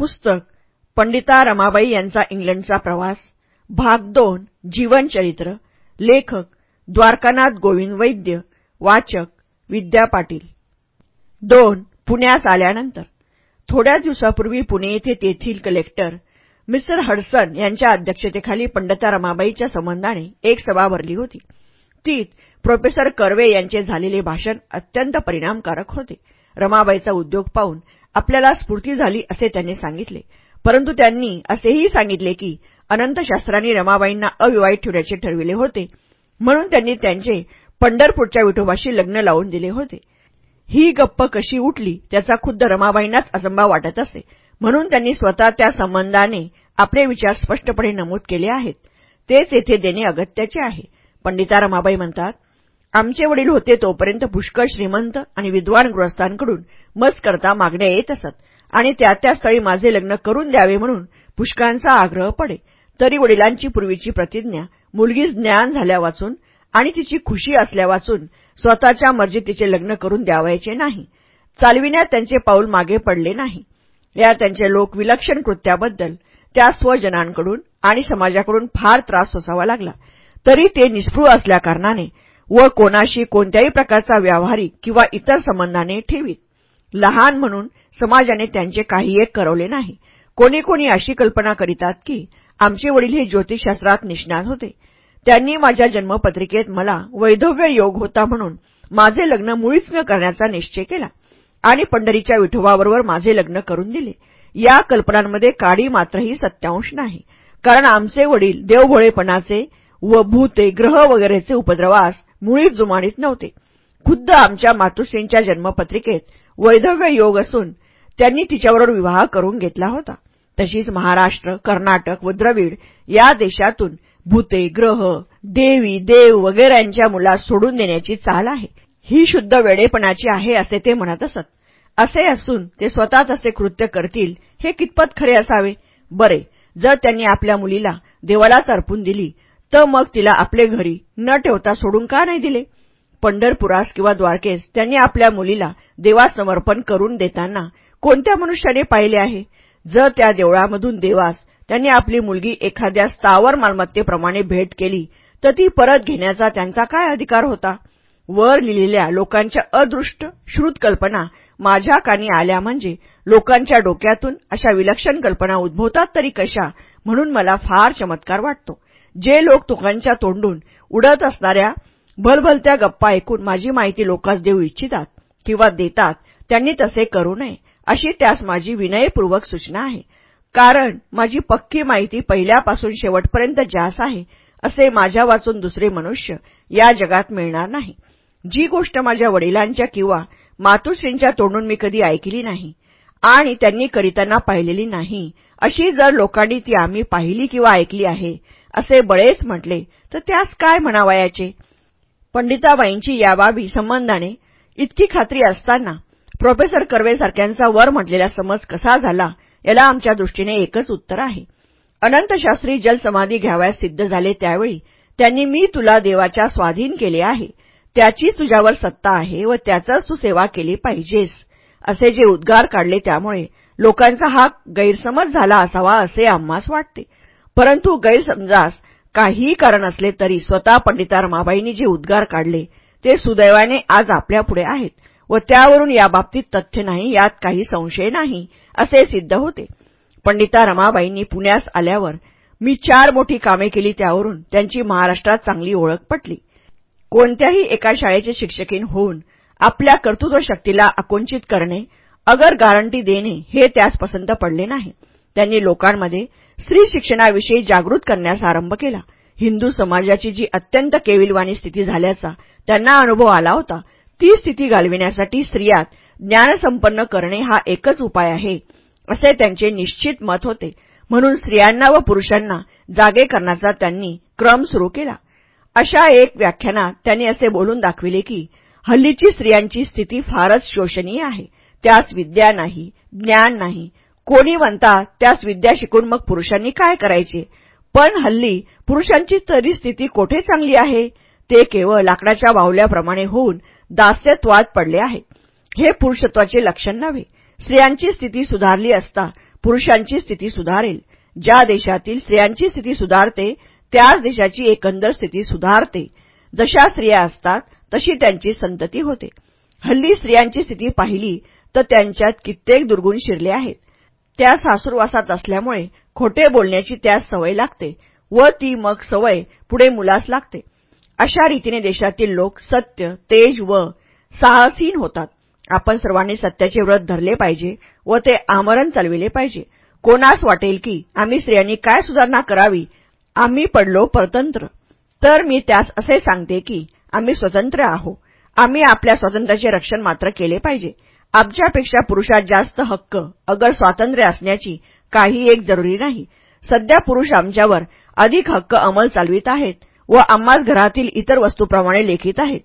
पुस्तक पंडिता रमाबाई यांचा इंग्लंडचा प्रवास भाग दोन जीवनचरित्र लेखक द्वारकानाथ गोविंद वैद्य वाचक विद्या पाटील. दोन पुण्यास आल्यानंतर. थोड्या दिवसापूर्वी पुणे येथे तेथील कलेक्टर मिस्टर हडसन यांच्या अध्यक्षतेखाली पंडिता रमाबाईच्या संबंधाने एक सभा भरली होती. तीत प्रोफेसर कर्वे यांचे झालेले भाषण अत्यंत परिणामकारक होते. रमाबाईचा उद्योग पाहून आपल्याला स्फूर्ती झाली असे त्यांनी सांगितले. परंतु त्यांनी असेही सांगितले की अनंतशास्त्रांनी रमाबाईंना अविवाहित ठेवण्याचे ठरविले होते. म्हणून त्यांनी त्यांचे पंढरपूरच्या विठोबाशी लग्न लावून दिले होते. ही गप्प कशी उठली त्याचा खुद्द रमाबाईंनाच अजंबा वाटत असे. म्हणून त्यांनी स्वतः त्या संबंधाने आपले विचार स्पष्टपणे नमूद केले आहेत. तेच येथे देणे अगत्याचे आहे. पंडिता रमाबाई म्हणतात आमचे वडील होते तोपर्यंत पुष्कळ श्रीमंत आणि विद्वान गृहस्थांकडून मज करता मागण्या येत असत. आणि त्या त्या स्थळी माझे लग्न करून द्यावे म्हणून पुष्कळांचा आग्रह पडे. तरी वडिलांची पूर्वीची प्रतिज्ञा मुलगी ज्ञान झाल्या वाचून आणि तिची खुशी असल्या वाचून स्वतःच्या मर्जी तिचे लग्न करून द्यावायचे नाही. चालविण्यात त्यांचे पाऊल मागे पडले नाही. या त्यांचे लोक विलक्षण कृत्याबद्दल त्या स्वजनांकडून आणि समाजाकडून फार त्रास सोसावा लागला. तरी ते निष्फळ असल्याकारणाने व कोणाशी कोणत्याही प्रकारचा व्यावहारिक किंवा इतर संबंधाने ठेवीत. लहान म्हणून समाजाने त्यांचे काही एक करवले नाही. कोणी कोणी अशी कल्पना करीतात की आमचे वडील हे ज्योतिषशास्त्रात निष्णात होते. त्यांनी माझ्या जन्मपत्रिकेत मला वैधव्य योग होता म्हणून माझे लग्न मुळीच न करण्याचा निश्चय केला आणि पंढरीच्या विठोबाबरोबर माझे लग्न करून दिले. या कल्पनांमध्ये काडी मात्रही सत्यांश नाही. कारण आमचे वडील देवभोळेपणाचे व भूते ग्रह वगैरेचे उपद्रवास मुळीच जुमानीत नव्हते. खुद्द आमच्या मातुश्रींच्या जन्मपत्रिकेत वैधव्य योग असून त्यांनी तिच्याबरोबर विवाह करून घेतला होता. तशीच महाराष्ट्र कर्नाटक व द्रविड या देशातून भूते ग्रह देवी देव वगैरेंच्या मुलास सोडून देण्याची चाल आहे. ही शुद्ध वेडेपणाची आहे असे ते म्हणत असत. असे असून ते स्वतःच असे कृत्य करतील हे कितपत खरे असावे? बरे जर त्यांनी आपल्या मुलीला देवालाच अर्पून दिली तर मग तिला आपले घरी न ठेवता सोडून का नाही दिले? पंढरपुरास किंवा द्वारकेस त्यांनी आपल्या मुलीला देवास समर्पण करून देताना कोणत्या मनुष्याने पाहिले आहे? जर त्या देवळामधून देवास त्यांनी आपली मुलगी एखाद्या स्थावर मालमत्तेप्रमाणे भेट केली तर ती परत घेण्याचा त्यांचा काय अधिकार होता? वर लिहिलेल्या लोकांच्या अदृष्ट श्रुत कल्पना माझ्या कानी आल्या म्हणजे लोकांच्या डोक्यातून अशा विलक्षण कल्पना उद्भवतात तरी कशा? म्हणून मला फार चमत्कार वाटतो. जे लोक तुकांच्या तोंडून उडत असणाऱ्या भलभलत्या गप्पा ऐकून माझी माहिती लोकांस देऊ इच्छितात किंवा देतात त्यांनी तसे करू नये अशी त्यास माझी विनयपूर्वक सूचना आहे. कारण माझी पक्की माहिती पहिल्यापासून शेवटपर्यंत जास आहे असे माझ्या वाचून दुसरे मनुष्य या जगात मिळणार नाही. जी गोष्ट माझ्या वडिलांच्या किंवा मातुश्रींच्या तोंडून मी कधी ऐकली नाही आणि त्यांनी करीताना पाहिलेली नाही अशी जर लोकांनी ती आम्ही पाहिली किंवा ऐकली आहे असे बळेच म्हटले तर त्यास काय म्हणावयाचे? पंडिताबाईंची याबाबी संबंधाने इतकी खात्री असताना प्रोफेसर कर्वेसारख्यांचा वर म्हटलेला समज कसा झाला याला आमच्या दृष्टीने एकच उत्तर आहे. अनंतशास्त्री जलसमाधी घ्यावयास सिद्ध झाले त्यावेळी त्यांनी मी तुला देवाच्या स्वाधीन केले आहे. त्याचीच तुझ्यावर सत्ता आहे व त्याचाच तू सेवा केली पाहिजेस. असे जे उद्गार काढले त्यामुळे लोकांचा हा गैरसमज झाला असावा असे आम्हास वाटते. परंतु गैरसमजास काहीही कारण असले तरी स्वतः पंडिता रमाबाईंनी जे उद्गार काढले ते सुदैवाने आज आपल्यापुढे आहेत व त्यावरून याबाबतीत तथ्य नाही यात काही संशय नाही असे सिद्ध होते. पंडिता रमाबाईंनी पुण्यास आल्यावर मी चार मोठी कामे केली त्यावरून त्यांची महाराष्ट्रात चांगली ओळख पटली. कोणत्याही एका शाळेचे शिक्षकीन होऊन आपल्या कर्तृत्व शक्तीला आकुंचित करणे अगर गारंटी देणे हे त्यास पसंत पडले नाही. त्यांनी लोकांमध्ये स्त्री शिक्षणाविषयी जागृत करण्यास आरंभ केला. हिंदू समाजाची जी अत्यंत केविलवाणी स्थिती झाल्याचा त्यांना अनुभव आला होता ती स्थिती घालविण्यासाठी स्त्रियात ज्ञानसंपन्न करणे हा एकच उपाय आहे असे त्यांचे निश्चित मत होते. म्हणून स्त्रियांना व पुरुषांना जागे करण्याचा त्यांनी क्रम सुरू केला. अशा एक व्याख्यानात त्यांनी असे बोलून दाखविले की हल्लीची स्त्रियांची स्थिती फारच शोषणीय आहे. त्यास विद्या नाही ज्ञान नाही कोणी म्हणतात त्यास विद्या शिकून मग पुरुषांनी काय करायचे? पण हल्ली पुरुषांची तरी स्थिती कोठे चांगली आहे? ते केवळ लाकडाच्या बाहुल्याप्रमाणे होऊन दास्यत्वात पडले आहे. हे पुरुषत्वाचे लक्षण नव्हे. स्त्रियांची स्थिती सुधारली असता पुरुषांची स्थिती सुधारेल. ज्या देशातील स्त्रियांची स्थिती सुधारते त्याच देशाची एकंदर स्थिती सुधारते. जशा स्त्रिया असतात तशी त्यांची संतती होते. हल्ली स्त्रियांची स्थिती पाहिली तर त्यांच्यात कित्येक दुर्गुण शिरले आहेत. त्या सासूरवासात असल्यामुळे खोटे बोलण्याची त्यास सवय लागते व ती मग सवय पुढे मुलास लागते. अशा रीतीने देशातील लोक सत्य तेज व साहसीन होतात. आपण सर्वांनी सत्याचे व्रत धरले पाहिजे व ते आमरण चालविले पाहिजे. कोणास वाटेल की आम्ही स्त्रियांनी काय सुधारणा करावी? आम्ही पडलो परतंत्र. तर मी त्यास असे सांगते की आम्ही स्वतंत्र आहो आम्ही आपल्या स्वातंत्र्याचे रक्षण मात्र केले पाहिजे. आमच्यापेक्षा पुरुषात जास्त हक्क अगर स्वातंत्र्य असण्याची काही एक जरुरी नाही. सध्या पुरुष आमच्यावर अधिक हक्क अंमल चालवित आहेत व आम्हाच घरातील इतर वस्तूप्रमाणे लेखित आहेत.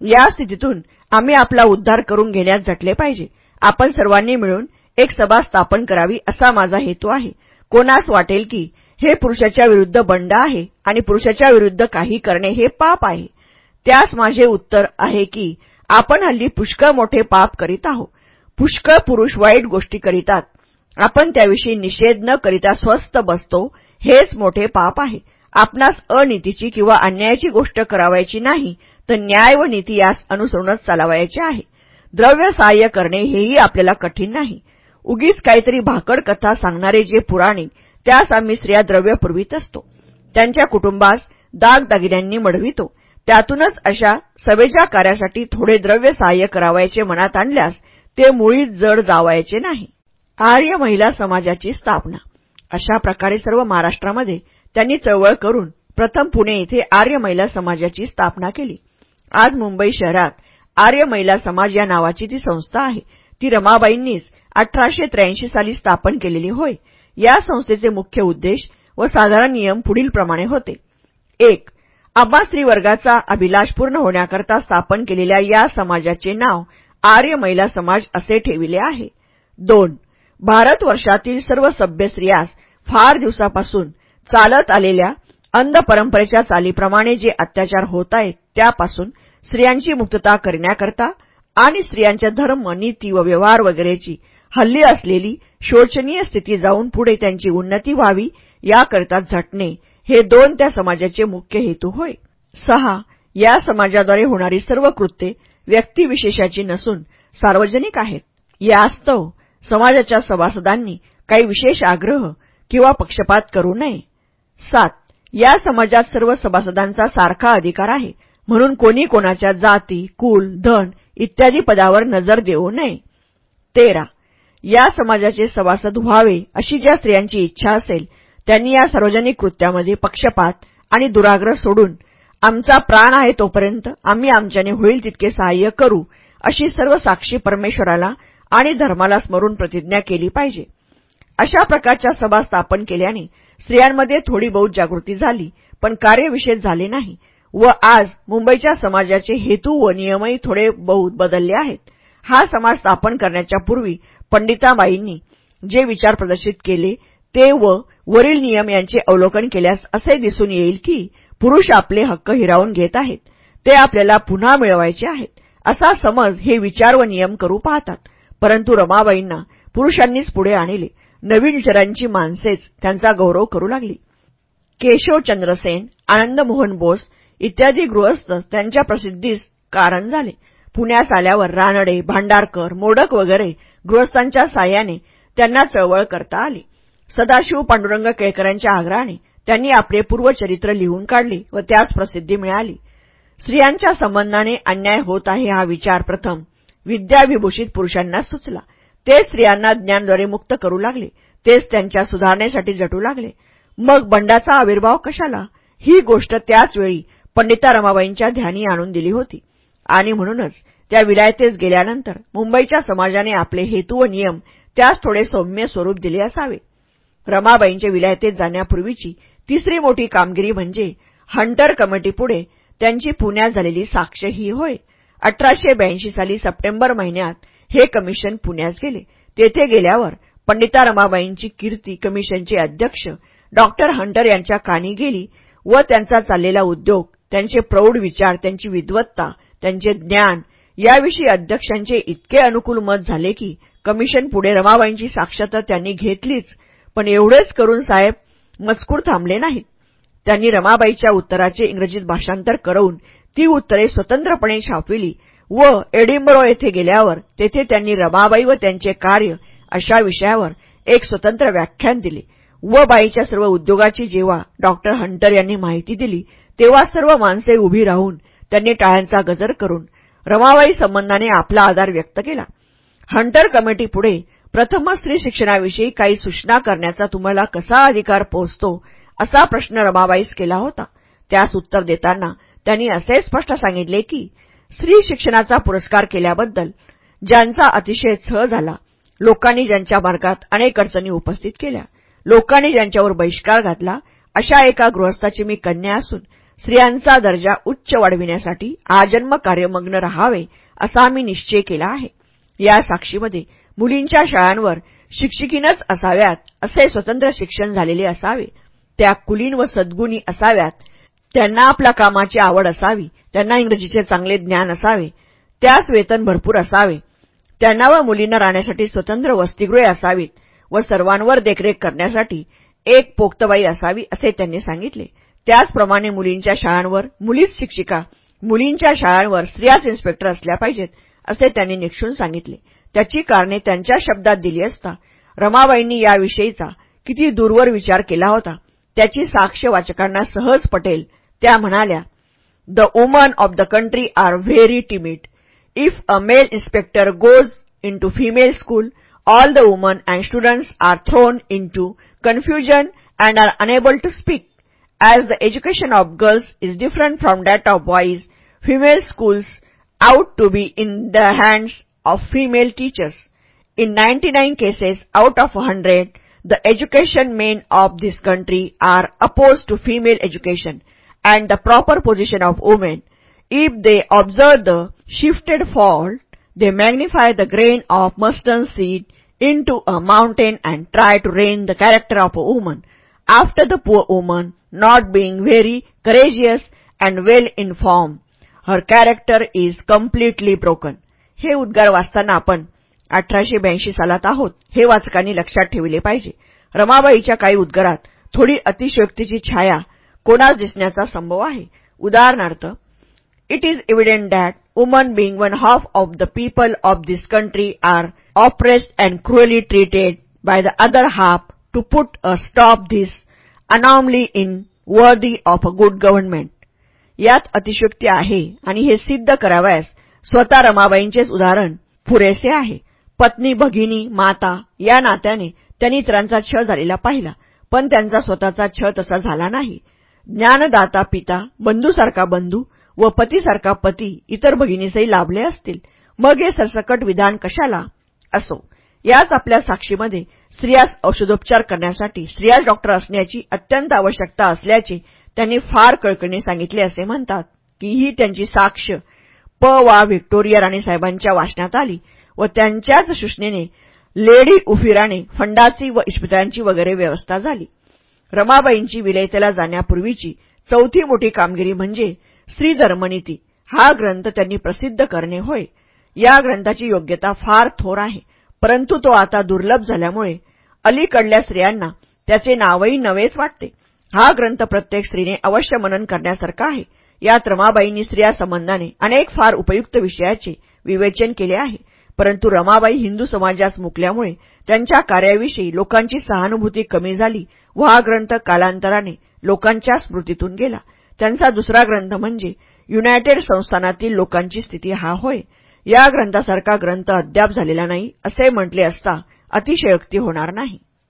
या स्थितीतून आम्ही आपला उद्धार करून घेण्यात झटले पाहिजे. आपण सर्वांनी मिळून एक सभा स्थापन करावी असा माझा हेतू आहे. कोणास वाटेल की हे पुरुषाच्या विरुद्ध बंड आहे आणि पुरुषाच्या विरुद्ध काही करणे हे पाप आहे. त्यास माझे उत्तर आहे की आपण हल्ली पुष्कळ मोठे पाप करीत आहोत. पुष्कळ पुरुष वाईट गोष्टी करीतात. आपण त्याविषयी निषेध न करिता स्वस्थ बसतो हेच मोठे पाप आहे. आपणास अनितीची किंवा अन्यायाची गोष्ट करावायची नाही तर न्याय व नीती यास अनुसरूनच चालवायचे आहे. द्रव्य सहाय्य करणे हेही आपल्याला कठीण नाही. उगीच काहीतरी भाकड कथा सांगणारे जे पुराणे त्यास आम्ही स्त्रिया द्रव्य पुरवीत असतो. त्यांच्या कुटुंबास दागदागिन्यांनी मढवितो त्यातूनच अशा सभेच्या कार्यासाठी थोडे द्रव्य सहाय्य करावायचे मनात आणल्यास ते मुळीच जड जावायचे नाही. आर्य महिला समाजाची स्थापना. अशा प्रकारे सर्व महाराष्ट्रामध्ये त्यांनी चळवळ करून प्रथम पुणे येथे आर्य महिला समाजाची स्थापना केली. आज मुंबई शहरात आर्य महिला समाज या नावाची ती संस्था आहे. ती रमाबाईंनीच अठराशे त्र्याऐंशी साली स्थापन केलेली होय. या संस्थेचे मुख्य उद्देश व साधारण नियम पुढीलप्रमाणे होते. एक अब्बा स्त्रीवर्गाचा अभिलाष पूर्ण होण्याकरता स्थापन केलेल्या या समाजाचे नाव आर्य महिला समाज असे ठेविले आहे. दोन भारतवर्षातील सर्व सभ्य स्त्रियास फार दिवसापासून चालत आलेल्या अंध परंपरेच्या चालीप्रमाणे जे अत्याचार होत आहेत त्यापासून स्त्रियांची मुक्तता करण्याकरता आणि स्त्रियांच्या धर्म नीती व व्यवहार वगैरेची हल्ली असलेली शोचनीय स्थिती जाऊन पुढे त्यांची उन्नती व्हावी याकरता झटणे हे दोन त्या समाजाचे मुख्य हेतू होय. सहा या समाजाद्वारे होणारी सर्व कृत्ये व्यक्तिविशेषाची नसून सार्वजनिक आहेत. यास्तव समाजाच्या सभासदांनी काही विशेष आग्रह किंवा पक्षपात करू नये. सात या समाजात सर्व सभासदांचा सारखा अधिकार आहे म्हणून कोणी कोणाच्या जाती कुल धन इत्यादी पदावर नजर देऊ नये. तेरा या समाजाचे सभासद व्हावे अशी ज्या स्त्रियांची इच्छा असेल त्यांनी या सार्वजनिक कृत्यामध्ये पक्षपात आणि दुराग्रह सोडून आमचा प्राण आहे तोपर्यंत आम्ही आमच्याने होईल तितके सहाय्य करू अशी सर्व साक्षी परमेश्वराला आणि धर्माला स्मरून प्रतिज्ञा केली पाहिजे. अशा प्रकारच्या सभा स्थापन केल्याने स्त्रियांमध्ये थोडी बहुत जागृती झाली पण कार्यविशेष झाले नाही व आज मुंबईच्या समाजाचे हेतू व नियमही थोडे बहुत बदलले आहेत. हा समाज स्थापन करण्याच्या पूर्वी पंडिताबाईंनी जे विचार प्रदर्शित केले ते व वरील नियम यांचे अवलोकन केल्यास असे दिसून येईल की पुरुष आपले हक्क हिरावून घेत आहेत. ते आपल्याला पुन्हा मिळवायचे आहेत. असा समज हे विचार व नियम करू पाहतात. परंतु रमाबाईंना पुरुषांनीच पुढे आणले. नवीन विचारांची माणसेच त्यांचा गौरव करू लागली. केशव चंद्रसेन आनंदमोहन बोस इत्यादी गृहस्थ त्यांच्या प्रसिद्धीस कारण झाले. पुण्यात आल्यावर रानडे भांडारकर मोडक वगैरे गृहस्थांच्या साह्याने त्यांना चळवळ करता आली. सदाशिव पांडुरंग केळकरांच्या आग्रहाने त्यांनी आपले पूर्वचरित्र लिहून काढले व त्यास प्रसिद्धी मिळाली. स्त्रियांच्या संबंधाने अन्याय होत आहे हा विचार प्रथम विद्याविभूषित पुरुषांना सुचला. ते स्त्रियांना ज्ञानद्वारे मुक्त करू लागले. तेच त्यांच्या सुधारणेसाठी जटू लागले. मग बंडाचा आविर्भाव कशाला? ही गोष्ट त्याचवेळी पंडिता रमाबाईंच्या ध्यानी आणून दिली होती. आणि म्हणूनच त्या विलायतेस गेल्यानंतर मुंबईच्या समाजाने आपले हेतू व नियम त्यास थोडे सौम्य स्वरूप दिले असावे. रमाबाईंच्या विलायतेत जाण्यापूर्वीची तिसरी मोठी कामगिरी म्हणजे हंटर कमिटीपुढे त्यांची पुण्यात झालेली साक्ष ही होय. अठराशे ब्याऐंशी साली सप्टेंबर महिन्यात हे कमिशन पुण्यास गेले. तेथे गेल्यावर पंडिता रमाबाईंची कीर्ती कमिशनचे अध्यक्ष डॉक्टर हंटर यांच्या कानी गेली व त्यांचा चाललेला उद्योग त्यांचे प्रौढ विचार त्यांची विद्वत्ता त्यांचे ज्ञान याविषयी अध्यक्षांचे इतके अनुकूल मत झाले की कमिशन पुढे रमाबाईंची साक्षात त्यांनी घेतलीच पण एवढेच करून साहेब मजकूर थांबले नाहीत त्यांनी रमाबाईच्या उत्तराचे इंग्रजीत भाषांतर करून ती उत्तरे स्वतंत्रपणे छापविली व एडिंबरो येथे गेल्यावर तेथे त्यांनी रमाबाई व त्यांचे कार्य अशा विषयावर एक स्वतंत्र व्याख्यान दिले व बाईच्या सर्व उद्योगाची जेव्हा डॉक्टर हंटर यांनी माहिती दिली तेव्हा सर्व माणसे उभी राहून त्यांनी टाळ्यांचा गजर करून रमाबाई संबंधाने आपला आधार व्यक्त केला. हंटर कमिटीपुढे प्रथमच स्त्री शिक्षणाविषयी काही सूचना करण्याचा तुम्हाला कसा अधिकार पोहोचतो असा प्रश्न रमाबाईस केला होता. त्यास उत्तर देताना त्यांनी असे स्पष्ट सांगितले की स्त्री शिक्षणाचा पुरस्कार केल्याबद्दल ज्यांचा अतिशय छळ झाला लोकांनी ज्यांच्या मार्गात अनेक अडचणी उपस्थित केल्या लोकांनी ज्यांच्यावर बहिष्कार घातला अशा एका गृहस्थाची मी कन्या असून स्त्रियांचा दर्जा उच्च वाढविण्यासाठी आजन्म कार्यमग्न राहावे असा मी निश्चय केला आहे. या साक्षीमध्ये मुलींच्या शाळांवर शिक्षिकीनच असाव्यात असे स्वतंत्र शिक्षण झालेले असावे. त्या कुलीन व सद्गुणी असाव्यात. त्यांना आपल्या कामाची आवड असावी. त्यांना इंग्रजीचे चांगले ज्ञान असावे. त्यास वेतन भरपूर असावे. त्यांना व मुलींना राहण्यासाठी स्वतंत्र वसतिगृहे असावीत व सर्वांवर देखरेख करण्यासाठी एक पोक्तबाई असावी असे त्यांनी सांगितले. त्याचप्रमाणे मुलींच्या शाळांवर मुलीच शिक्षिका मुलींच्या शाळांवर स्त्रियाच इन्स्पेक्टर असल्या पाहिजेत असे त्यांनी निक्षून सांगितले. त्याची कारणे त्यांच्या शब्दात दिली असता. रमाबाईंनी याविषयीचा किती दूरवर विचार केला होता. त्याची साक्ष वाचकांना सहज पटेल. त्या म्हणाल्या the women of the country are very timid if a male inspector goes in to female school all the women and students are thrown in to confusion and are unable to speak as the education of girls is different from that of boys female schools out to be in the hands of female teachers. In 99 cases out of 100, the education men of this country are opposed to female education and the proper position of women. If they observe the shifted fault, they magnify the grain of mustard seed into a mountain and try to reign the character of a woman. After the poor woman, not being very courageous and well informed, her character is completely broken. हे उद्गार वाचताना आपण अठराशे ब्याऐंशी सालात आहोत. हे वाचकांनी लक्षात ठेवले पाहिजे. रमाबाईच्या काही उद्गारात थोडी अतिशयोक्तीची छाया कोणास दिसण्याचा संभव आहे? उदाहरणार्थ it is evident that women being one half of the people of this country are oppressed and cruelly treated by the other half to put a stop this anomaly in worthy of a good government यात अतिशयोक्ती आहे आणि हे सिद्ध करावयास स्वतः रमाबाईंचेच उदाहरण पुरेसे आहे. पत्नी भगिनी माता या नात्याने त्यांनी इतरांचा छळ झालेला पाहिला पण त्यांचा स्वतःचा छळ तसा झाला नाही. ज्ञानदाता पिता बंधूसारखा बंधू व पतीसारखा पती इतर भगिनीसही लाभले असतील. मग हे सरसकट विधान कशाला असो? याच आपल्या साक्षीमध्ये स्त्रियास औषधोपचार करण्यासाठी स्त्रियास डॉक्टर असण्याची अत्यंत आवश्यकता असल्याचे त्यांनी फार कळकळीने सांगितले असे म्हणतात की ही त्यांची साक्ष प वा व्हिक्टोरिया राणीसाहेबांच्या वाचण्यात आली व त्यांच्याच सूचनेने लेडी उफिराने फंडाची व इस्पितळांची वगैरे व्यवस्था झाली. रमाबाईंची विलयतेला जाण्यापूर्वीची चौथी मोठी कामगिरी म्हणजे श्री जर्मनीती हा ग्रंथ त्यांनी प्रसिद्ध करणे होय. या ग्रंथाची योग्यता फार थोर आहे परंतु तो आता दुर्लभ झाल्यामुळे अलीकडल्या स्त्रियांना त्याचे नावही नवेच वाटते. हा ग्रंथ प्रत्येक स्त्रीने अवश्य मनन करण्यासारखा आहे. यात रमाबाईंनी स्त्रिया संबंधाने अनेक फार उपयुक्त विषयाचे विवेचन केले आहे. परंतु रमाबाई हिंदू समाजास मुकल्यामुळे त्यांच्या कार्याविषयी लोकांची सहानुभूती कमी झाली व हा ग्रंथ कालांतराने लोकांच्या स्मृतीतून गेला. त्यांचा दुसरा ग्रंथ म्हणजे युनायटेड संस्थानातील लोकांची स्थिती हा होय. या ग्रंथासारखा ग्रंथ अद्याप झालेला नाही असे म्हटले असता अतिशयोक्ती होणार नाही.